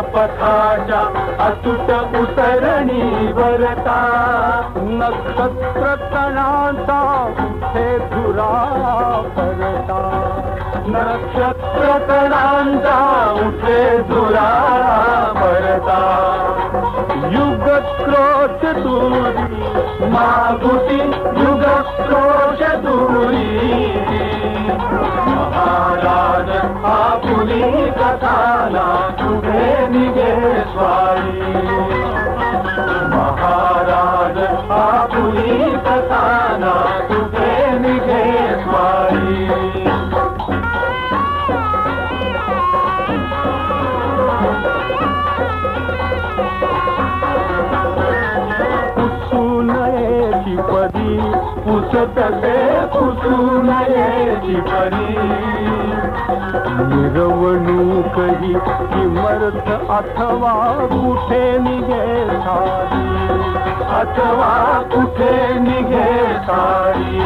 पथा अतुट उतरणी वरता। नक्षत्रतणान्तरा वरता परता। दां उठे सुरा परता। युगक्रोश दूरी मा युगक्रोश दूरी। कथाना तुझे निगे स्वारी। महाराज, आपुली कथाना तुझे निगे स्वारी। पुसूनयेची परी, पुसतसे पुसूनयेची परी। मिरवणूकही किमर्थ अथवा कुठे निघे सारी। अथवा कुठे निघे सारी।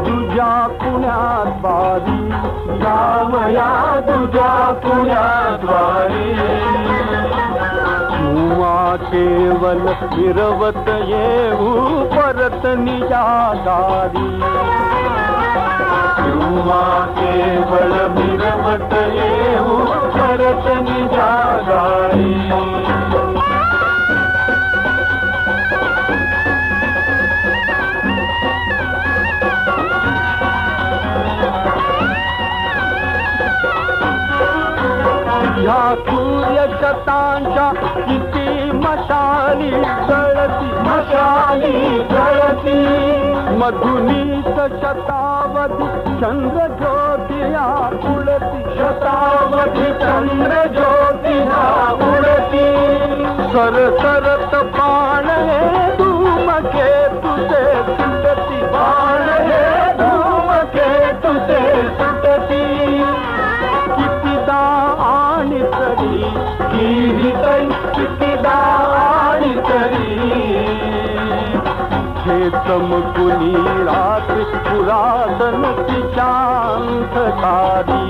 तुझ्या पुण्यात बारी। जावया तुझ्या पुण्यात बारी। किंवा केवल फिरवत येऊ, परत निजादारी किंवा केवल फिरवत येऊ परत निजादारी या सूर्यशतांच्या किती मशाली जळती मशाली जळती मधुनीत शतावधी चंद्र ज्योतिया उडती शतावधी चंद्र ज्योतिया उडती सर सरत बाण हे धूमके तुझे सुटती बाण हे धूमके तुझे सुटती कितीदा आणि तरी किरीतई हे चमकुनी रात्री पुरातन शांतकारी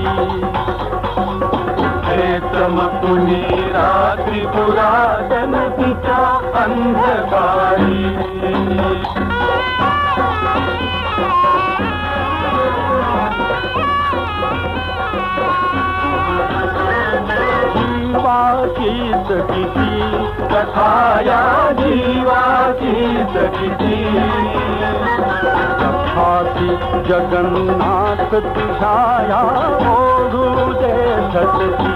हे चमकुनी रात्री पुरातन तिच्या अंधकारी किती कथाया जीवाचीच किती तथापि जगन्नाथ तुझाया ओढू दे झटती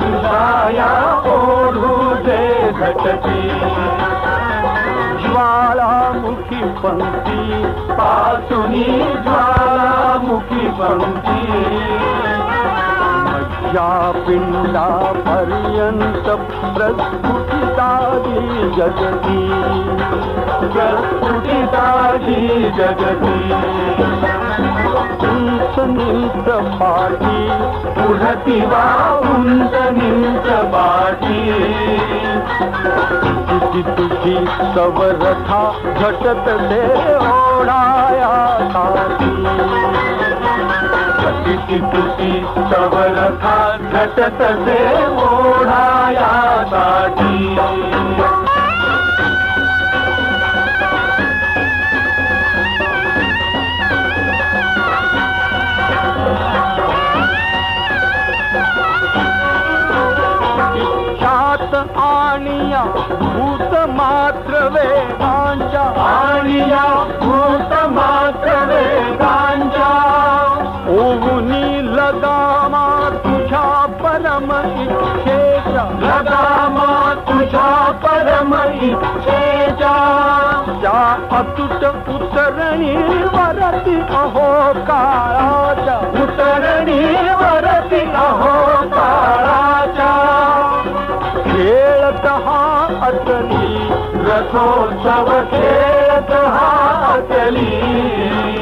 तुझाया ओढू दे झटती ज्वालामुखी पंक्ती पासुनी ज्वालामुखी पंक्ती। पिंडा पर्यंत प्रस्फुटितादी जगती। प्रस्फुटितादी जगती। उंच निंत पाठी पुढती वा उंच निंत पाठी तुझी तुझी सवरथा झटत दे ओढाया किती तुझी सवरथा झटत दे ओढाया साठी आणिया भूत मात्र वेगांच्या आणिया भूत मात्र वेगांच्या ओहुनी लगामा परम इच्छेच्या लगामा तुझ्या परम इच्छेच्या त्या अतुट उतरणी वरती अहो काळाच्या। उतरणी वरती अहो काळाच्या। खेळत हा अतली रथोत्सव खेळत हा अतली।